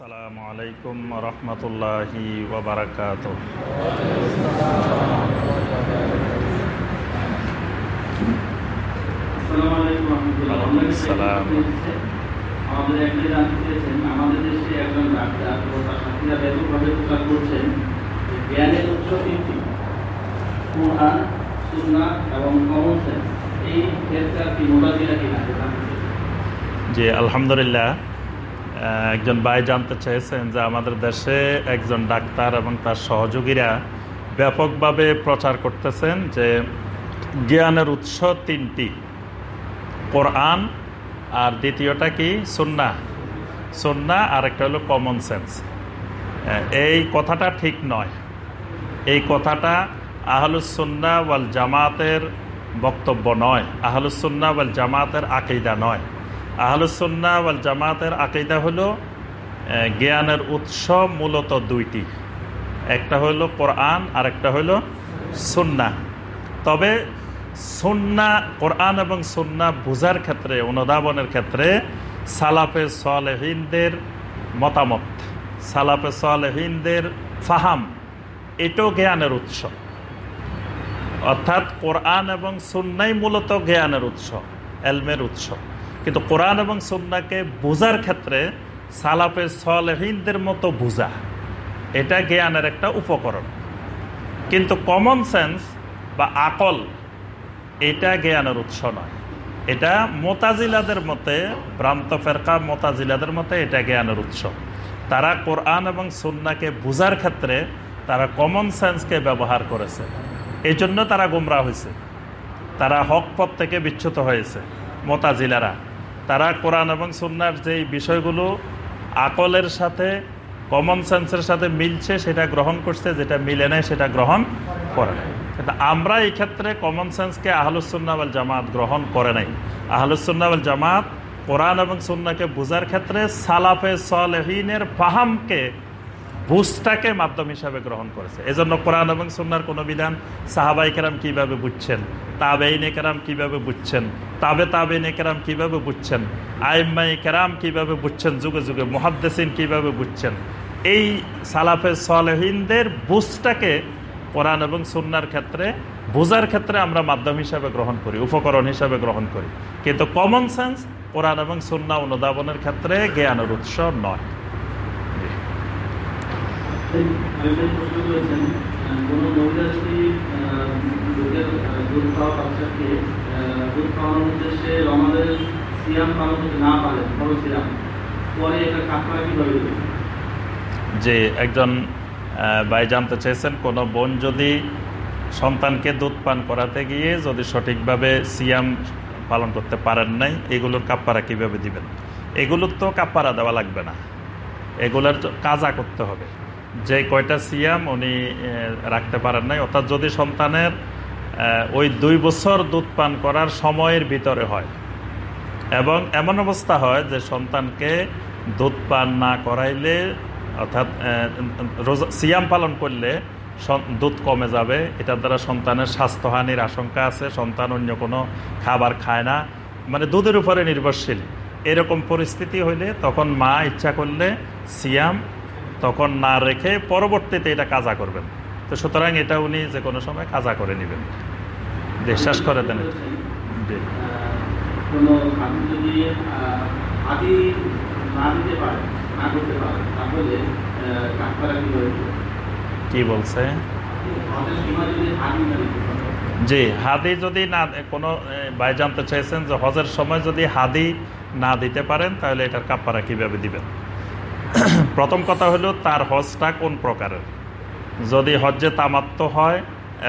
আসসালামু আলাইকুম রহমতুল্লাহি ওবরাকাত আসসালামু আলাইকুম রহমতুল্লাহ। ওয়ালাইকুম আসসালাম। আমাদের একজন জানতে চেয়েছেন আমাদের দেশে একজন ডাক্তার ও তার সাথীরা ব্যাপকভাবে প্রচার করছেন যে জ্ঞানের উৎস তিনটি কোরআন সুন্নাহ এবং কমন সেন্স এই ক্ষেত্রে কি মোবাজিলা কিনা সেটা জানতে চেয়েছেন। জি আলহামদুলিল্লাহ একজন ভাই জানতে চেয়েছেন যে আমাদের দেশে একজন ডাক্তার এবং তার সহযোগীরা ব্যাপকভাবে প্রচার করতেছেন যে জ্ঞানের উৎস তিনটি, কোরআন আর দ্বিতীয়টা কি? সুন্না। সুন্না আর একটা হলো কমন সেন্স এই কথাটা ঠিক নয়। এই কথাটা আহলুসুন্না ওয়াল জামাতের বক্তব্য নয়। আহলুসুন্না ওয়াল জামাতের আকিদা নয়। আহলুসুন্না ওয়াল জামাতের আকিদা হলো জ্ঞানের উৎস মূলত দুইটি। একটা হলো কোরআন আর একটা হলো সুন্না। তবে সুন্না, কোরআন এবং সুন্না বোঝার ক্ষেত্রে, অনুধাবনের ক্ষেত্রে সালাফে সালেহিনদের মতামত, সালাফে সালেহিনদের ফাহাম, এটাও জ্ঞানের উৎস। অর্থাৎ কোরআন এবং সুন্নাই মূলত জ্ঞানের উৎস, এলমের উৎস। কিন্তু কোরআন এবং সুন্নাকে বোঝার ক্ষেত্রে সালাফে সলহিনদের মতো বোঝা, এটা জ্ঞানের একটা উপকরণ। কিন্তু কমন সেন্স বা আকল, এটা জ্ঞানের উৎস নয়। এটা মোতাজিলাদের মতে, ভ্রান্ত ফেরকা মোতাজিলাদের মতে এটা জ্ঞানের উৎস। তারা কোরআন এবং সুন্নাকে বোঝার ক্ষেত্রে তারা কমন সেন্সকে ব্যবহার করেছে। এই জন্য তারা গোমরা হয়েছে। তারা হক পথ থেকে বিচ্যুত হয়েছে, মোতাজিলারা। তারা কোরআন এবং সুন্নার যেই বিষয়গুলো আকলের সাথে কমন সেন্সের সাথে মিলছে, সেটা গ্রহণ করছে, যেটা মিলে নেয় সেটা গ্রহণ করে নাই। কিন্তু আমরা এই ক্ষেত্রে কমন সেন্সকে আহলুসুন্নাওয়াল জামাত গ্রহণ করে নাই। আহলুসুন্নাওয়াল জামাত কোরআন এবং সুন্নাকে বোঝার ক্ষেত্রে সালাফে সলহিনের ফাহামকে বুঝটাকে মাধ্যম হিসাবে গ্রহণ করেছে। এজন্য কোরআন এবং সুন্নার কোনো বিধান সাহাবাই কেরাম কীভাবে বুঝছেন তাবেইনে কেরাম কীভাবে বুঝছেন, তাবে তাবেইনে কেরাম কীভাবে বুঝছেন আইম্মাই কেরাম কীভাবে বুঝছেন, যুগে যুগে মহাদ্দেসিন কীভাবে বুঝছেন, এই সালাফে সলহিনদের বুঝটাকে কোরআন এবং সুন্নার ক্ষেত্রে, বোঝার ক্ষেত্রে আমরা মাধ্যম হিসাবে গ্রহণ করি, উপকরণ হিসাবে গ্রহণ করি। কিন্তু কমন সেন্স কোরআন এবং সুন্না অনুধাবনের ক্ষেত্রে জ্ঞানের উৎস নয়। যে একজন ভাই জানতে চেয়েছেন, কোনো বোন যদি সন্তানকে দুধ পান করাতে গিয়ে যদি সঠিকভাবে সিয়াম পালন করতে পারেন নাই, এগুলোর কাপ্পারা কীভাবে দিবেন? এগুলোর তো কাপ্পারা দেওয়া লাগবে না। এগুলোর কাজা করতে হবে। যে কয়টা সিয়াম উনি রাখতে পারেন নাই, অর্থাৎ যদি সন্তানের ওই দুই বছর দুধ পান করার সময়ের ভিতরে হয়, এবং এমন অবস্থা হয় যে সন্তানকে দুধ পান না করাইলে, অর্থাৎ রোজা, সিয়াম পালন করলে দুধ কমে যাবে, এটার দ্বারা সন্তানের স্বাস্থ্যহানির আশঙ্কা আছে, সন্তান অন্য কোনো খাবার খায় না মানে দুধের উপরে নির্ভরশীল। এরকম পরিস্থিতি হইলে তখন মা ইচ্ছা করলে সিয়াম তখন না রেখে পরবর্তীতে এটা কাজা করবেন। তো সুতরাং এটা উনি যে কোনো সময় কাজা করে নেবেন। বিশ্বাস করে দেন। কি বলছে? জি হাদি যদি না কোনো ভাই জানতে চাইছেন যে হজের সময় যদি হাদি না দিতে পারেন তাহলে এটার কাপ্পারা কীভাবে দিবেন? প্রথম কথা হলো তার হজটা কোন প্রকারের? যদি হজ্জে তামাত্ম হয়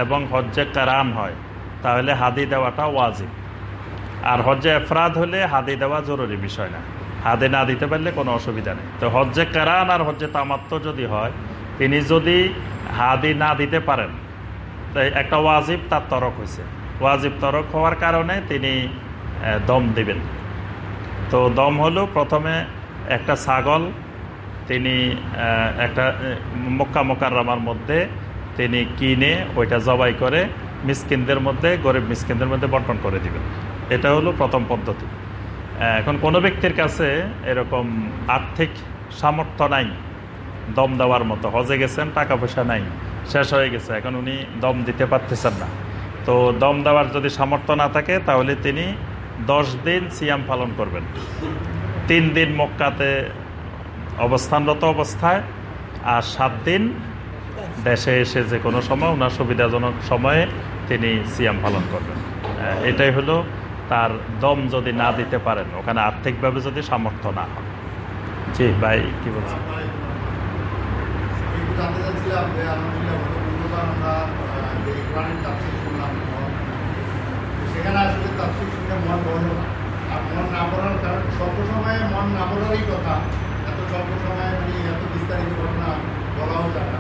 এবং হজ্জে কারান হয়, তাহলে হাদি দেওয়াটা ওয়াজিব। আর হজ্জে এফরাদ হলে হাদি দেওয়া জরুরি বিষয় না। হাদি না দিতে পারলে কোনো অসুবিধা নেই। তো হজ্জে কারান আর হজ্জে তামাত্ম যদি হয়, তিনি যদি হাদি না দিতে পারেন, তাই একটা ওয়াজিব তার তরক হয়েছে ওয়াজিব তরক হওয়ার কারণে তিনি দম দিবেন। তো দম হলো প্রথমে একটা ছাগল তিনি একটা মক্কা মোকাররমার মধ্যে তিনি কিনে ওইটা জবাই করে মিসকিনদের মধ্যে, গরিব মিসকিনদের মধ্যে বন্টন করে দিবেন। এটা হলো প্রথম পদ্ধতি। এখন কোনো ব্যক্তির কাছে এরকম আর্থিক সামর্থ্য নাই, দম দেওয়ার মতো, হজে গেছেন টাকা পয়সা নাই, শেষ হয়ে গেছে, এখন উনি দম দিতে পারতেছেন না। তো দম দেওয়ার যদি সামর্থ্য না থাকে, তাহলে তিনি দশ দিন সিয়াম পালন করবেন। তিন দিন মক্কাতে অবস্থানরত অবস্থায় আর সাত দিন দেশে এসে যে কোনো সময় ওনার সুবিধাজনক সময়ে তিনি সিয়াম পালন করবেন। এটাই হলো তার দম যদি না দিতে পারেন, ওখানে আর্থিকভাবে যদি সামর্থ্য না হয়। জি, ভাই, কি বলছেন? সেখানে আসলে শুনে মন আর মন না পড়ার কারণ স্বল্প সময়ে মন না পড়ারই কথা। স্বল্প সময়ে মানে এত বিস্তারিত ঘটনা বলাও যায় না।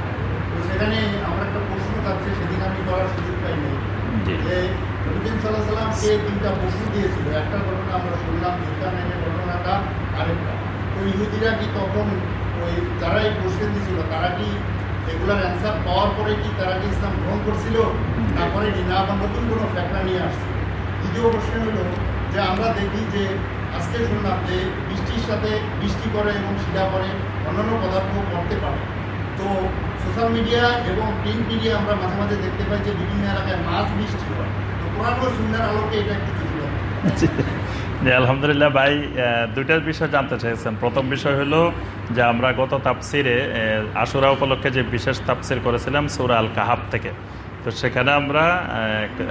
তো সেখানে আমার একটা প্রশ্ন থাকছে সেদিন আমি করার সুযোগ পাইনি। যে নবীন সাল্লাহ সাল্লামকে তিনটা প্রশ্ন দিয়েছিল। একটা ঘটনা আমরা শুনলাম দুর্গানের ঘটনাটা আরেকটা। তো ইহুদিরা কি তখন ওই যারা এই প্রশ্ন দিয়েছিল তারা কি এগুলার অ্যান্সার পাওয়ার পরে কি তারা কি ইসলাম গ্রহণ করছিল? তারপরে না আবার নতুন কোনো ফ্যাক্টর নিয়ে আসছে। দ্বিতীয় প্রশ্ন হলো যে আমরা দেখি যে আজকে শুনলাম যে বৃষ্টির সাথে বৃষ্টি করে এবং শিলা করে অন্যান্য পদার্থ পড়তে পারে। তো সোশ্যাল মিডিয়া এবং প্রিন্ট মিডিয়া আমরা মাঝে মাঝে দেখতে পাই যে বিভিন্ন এলাকায় মাছ বৃষ্টি হয়। তো কোরআন ও সুন্দর আলোকে এটা একটু আলহামদুলিল্লাহ ভাই দুইটার বিষয় জানতে চেয়েছেন। প্রথম বিষয় হলো যে আমরা গত তাপসিরে আশুরা উপলক্ষে যে বিশেষ তাপসির করেছিলাম সুরা আল কাহাব থেকে। তো সেখানে আমরা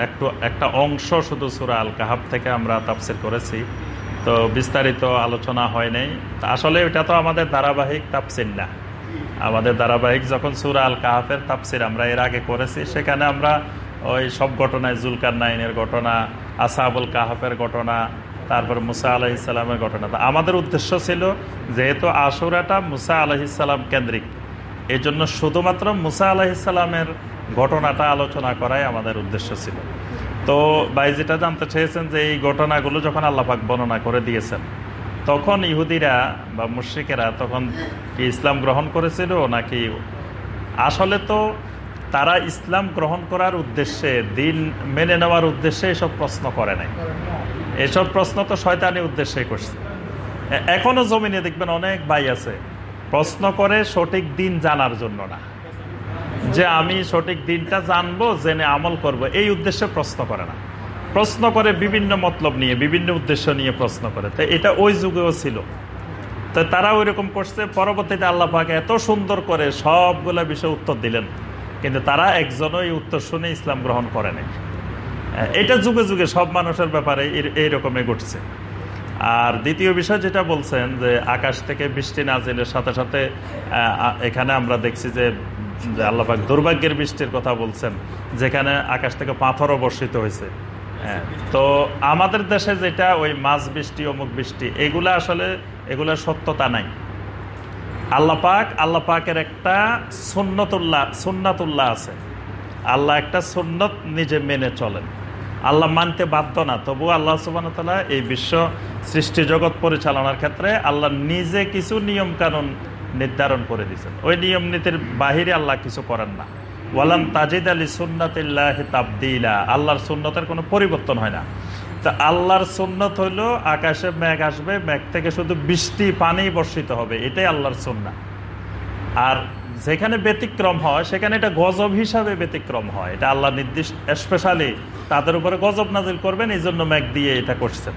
একটু, একটা অংশ শুধু সুরা আল কাহাব থেকে আমরা তাপসির করেছি। তো বিস্তারিত আলোচনা হয় নাই। আসলে এটা তো আমাদের ধারাবাহিক তাপসির না। আমাদের ধারাবাহিক যখন সুরা আল কাহাফের তাপসির আমরা এর আগে করেছি, সেখানে আমরা ওই সব ঘটনায় জুলকার নাইনের ঘটনা, আসাবুল কাহাফের ঘটনা, তারপর মুসা আলাহ ইসলামের ঘটনা আমাদের উদ্দেশ্য ছিল যেহেতু আশুরাটা মুসা আলাহ কেন্দ্রিক এই জন্য শুধুমাত্র মুসা আলাহ ঘটনাটা আলোচনা করাই আমাদের উদ্দেশ্য ছিল। তো ভাই যেটা জানতে চেয়েছেন যে এই ঘটনাগুলো যখন আল্লাপাক বর্ণনা করে দিয়েছেন, তখন ইহুদিরা বা মুশ্রিকেরা তখন কি ইসলাম গ্রহণ করেছিল নাকি আসলে তো তারা ইসলাম গ্রহণ করার উদ্দেশ্যে, দিন মেনে নেওয়ার উদ্দেশ্যে এসব প্রশ্ন করে নাই। এসব প্রশ্ন তো শয়তানি উদ্দেশ্যে করছে। এ- এখনও জমিনে দেখবেন অনেক ভাই আছে, প্রশ্ন করে সঠিক দিন জানার জন্য না। যে আমি সঠিক দিনটা জানব, জেনে আমল করব, এই উদ্দেশ্যে প্রশ্ন করে না। প্রশ্ন করে বিভিন্ন মতলব নিয়ে, বিভিন্ন উদ্দেশ্য নিয়ে প্রশ্ন করে। তো এটা ওই যুগেও ছিল। তো তারা ওই রকম করছে, পরবর্তীতে আল্লাহ পাক এত সুন্দর করে সবগুলা বিষয়ে উত্তর দিলেন। কিন্তু তারা একজনও এই উত্তর শুনে ইসলাম গ্রহণ করে এটা যুগে যুগে সব মানুষের ব্যাপারে এই- রকমই ঘটছে। আর দ্বিতীয় বিষয় যেটা বলছেন যে, আকাশ থেকে বৃষ্টি নাজিলের সাথে সাথে এখানে আমরা দেখছি যে যে আল্লাপাক দুর্ভাগ্যের বৃষ্টির কথা বলছেন যেখানে আকাশ থেকে পাথরও বর্ষিত হয়েছে। হ্যাঁ, তো আমাদের দেশে যেটা ওই মাছ বৃষ্টি অমুক বৃষ্টি এগুলা আসলে এগুলার সত্যতা নাই। আল্লাহ পাক আল্লাহ পাকের একটা সুন্নতুল্লাহ সুন্নাতুল্লাহ আছে। আল্লাহ একটা সুন্নত নিজে মেনে চলেন। আল্লাহ মানতে বাধ্য না তবু আল্লাহ সুবাহতাল্লাহ এই বিশ্ব সৃষ্টি জগৎ পরিচালনার ক্ষেত্রে আল্লাহ নিজে কিছু নিয়ম কানুন নির্ধারণ করে দিয়েছেন। ওই নিয়ম নীতির বাহিরে আল্লাহ কিছু করেন না। ওয়ালাম তাজিদ আলী সুন্নাতিল্লাহ তাবদিলা। আল্লাহর সুন্নতের কোনো পরিবর্তন হয় না। তা আল্লাহর সুন্নত হইল আকাশে মেঘ আসবে, মেঘ থেকে শুধু বৃষ্টি, পানি বর্ষিত হবে। এটাই আল্লাহর সুন্না আর যেখানে ব্যতিক্রম হয়, সেখানে এটা গজব হিসাবে ব্যতিক্রম হয়। এটা আল্লাহ নির্দিষ্ট, স্পেশালি তাদের উপরে গজব নাজিল করবেন এই জন্য মেঘ দিয়ে এটা করছেন।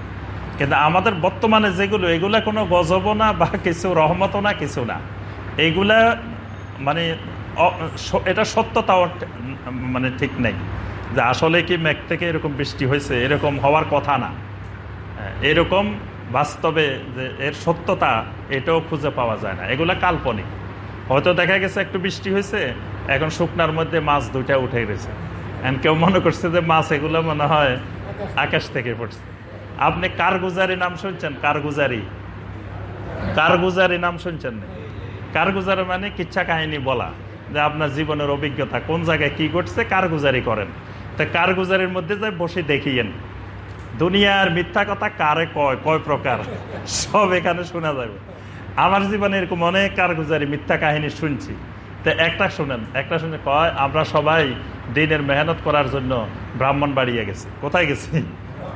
কিন্তু আমাদের বর্তমানে যেগুলো এগুলা কোনো গজব না বা কিছু রহমতও না কিছু না। এইগুলা মানে এটা সত্যতাও মানে ঠিক নেই। যে আসলে কি মেঘ থেকে এরকম বৃষ্টি হয়েছে এরকম হওয়ার কথা না। হ্যাঁ, এরকম বাস্তবে যে এর সত্যতা এটাও খুঁজে পাওয়া যায় না। এগুলা কাল্পনিক। হয়তো দেখা গেছে একটু বৃষ্টি হয়েছে এখন শুকনার মধ্যে মাছ দুইটা উঠে গেছে। কেউ মনে করছে যে মাছ এগুলো মনে হয় আকাশ থেকে পড়ছে। আপনি কারগুজারি নাম শুনছেন? কারগুজারি। কারগুজারি নাম শুনছেন কারগুজারি মানে কিচ্ছা কাহিনী বলা, যে আপনার জীবনের অভিজ্ঞতা, কোন জায়গায় কি ঘটছে, কারগুজারি করেন। তা কারগুজারির মধ্যে যাই বসে দেখিয়েন, দুনিয়ার মিথ্যা কথা কারে কয় কয় প্রকার, সব এখানে শোনা যাবে। আমার জীবনে এরকম অনেক কারগুজারি, মিথ্যা কাহিনী শুনছি। তো একটা শুনেন, একটা শুনে কয়, আমরা সবাই দিনের মেহনত করার জন্য ব্রাহ্মণ বাড়িয়ে গেছি। কোথায় গেছি?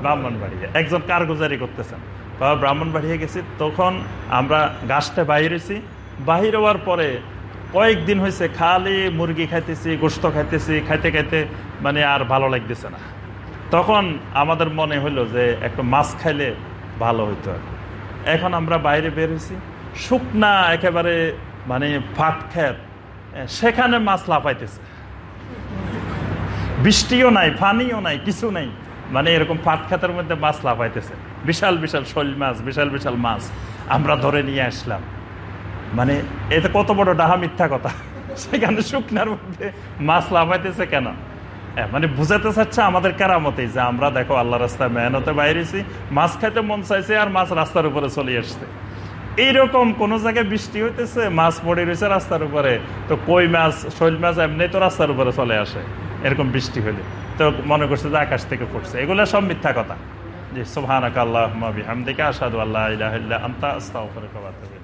ব্রাহ্মণ বাড়িয়ে একজন কারগুজারি করতেছেন। কয় ব্রাহ্মণ বাড়িয়ে গেছি, তখন আমরা গাছটা বাইরেছি বাহির হওয়ার পরে কয়েকদিন হয়েছে, খালি মুরগি খাইতেছি, গোস্ত খাইতেছি, খাইতে খাইতে মানে আর ভালো লাগতেছে না। তখন আমাদের মনে হলো যে একটু মাছ খাইলে ভালো হইতো এখন আমরা বাইরে বের হয়েছি। শুকনা, একেবারে মানে ফাট খেত সেখানে মাছ লাফাইতেছে। বৃষ্টিও নাই, পানিও নাই, কিছু নাই। মানে এরকম পাট খাতের মধ্যে মাছ লাফাইতেছে। বিশাল বিশাল শৈল মাছ, বিশাল বিশাল মাছ আমরা ধরে নিয়ে আসলাম। মানে এটা কত বড় ডাহা মিথ্যা কথা। সেখানে শুকনার মধ্যে মাছ লাফাইতেছে কেন? মানে বুঝাতে চাচ্ছে আমাদের কেরামতে যে আমরা দেখো আল্লাহ রাস্তায় মেহনতে বাইরেছি, মাছ খাইতে মন চাইছে আর মাছ রাস্তার উপরে চলে আসছে। এইরকম কোন জায়গায় বৃষ্টি হইতেছে, মাছ পড়ে রয়েছে রাস্তার উপরে, তো কই মাছ, শৈল মাছ এমনি তো রাস্তার উপরে চলে আসে। এরকম বৃষ্টি হলে তো মনে করছে যে আকাশ থেকে পড়ছে এগুলো সব মিথ্যা কথা যে সোহানাকাল্লাহ আল্লাহুম্মা আসাদু আল্লাহ আনতা আতুবু ইলাইক।